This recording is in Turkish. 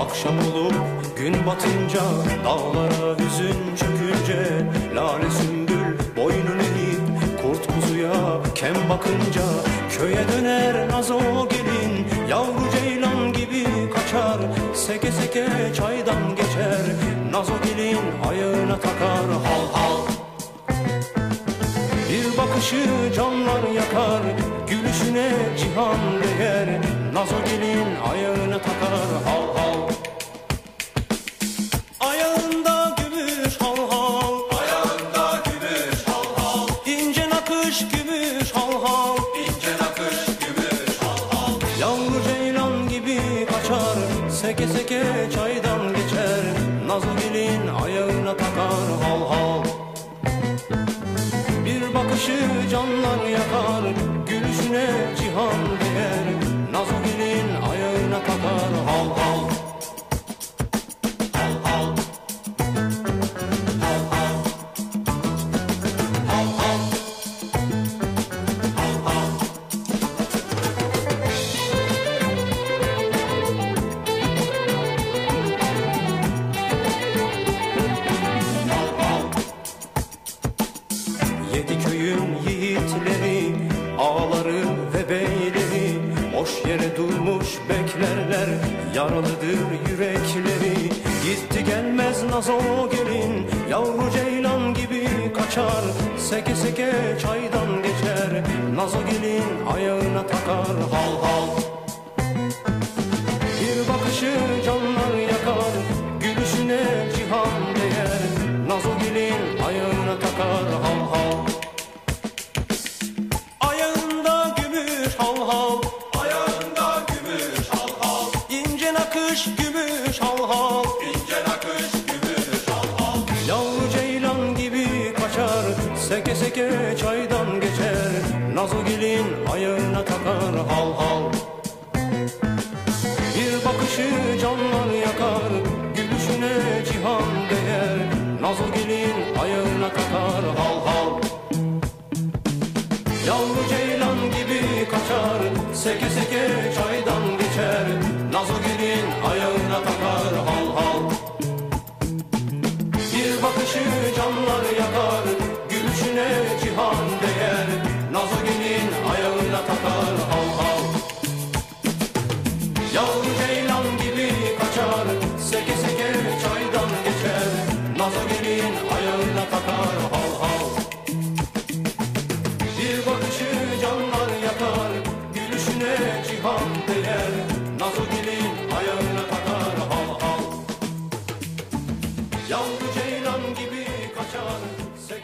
Akşam olup gün batınca Dağlara hüzün çökünce Lale sümbül boynunu eğip Kurt kuzuya kem bakınca Köye döner nazo gelin Yavru ceylan gibi kaçar Seke seke çaydan geçer Nazo gelin ayağına takar Hal hal. Bir bakışı canlar yakar Gülüşüne cihan değer Nazo gelin ayağına takar Hal nakış gümüş hal hal. İnce nakış gümüş hal hal. Yavru ceylan gibi kaçar. Seke seke çaydan geçer. Nazo gelin ayağına takar hal hal. Bir bakışı canlar yere durmuş beklerler Yaralıdır yürekleri. Gitti gelmez nazo gelin Yavru ceylan gibi kaçar. Seke seke çaydan geçer Nazo gelin ayağına takar. Hal hal nakış gümüş hal hal. İnce nakış gümüş hal hal. Yavru ceylan gibi kaçar Seke seke çaydan geçer. Nazo gelin ayağına takar hal hal. Bir bakışı canlar yakar Gülüşüne cihan değer. Nazo gelin ayağına takar hal hal. Yavru ceylan gibi kaçar Seke seke Nazo gelin ayağına takar hal hal Yavru ceylan gibi kaçar çay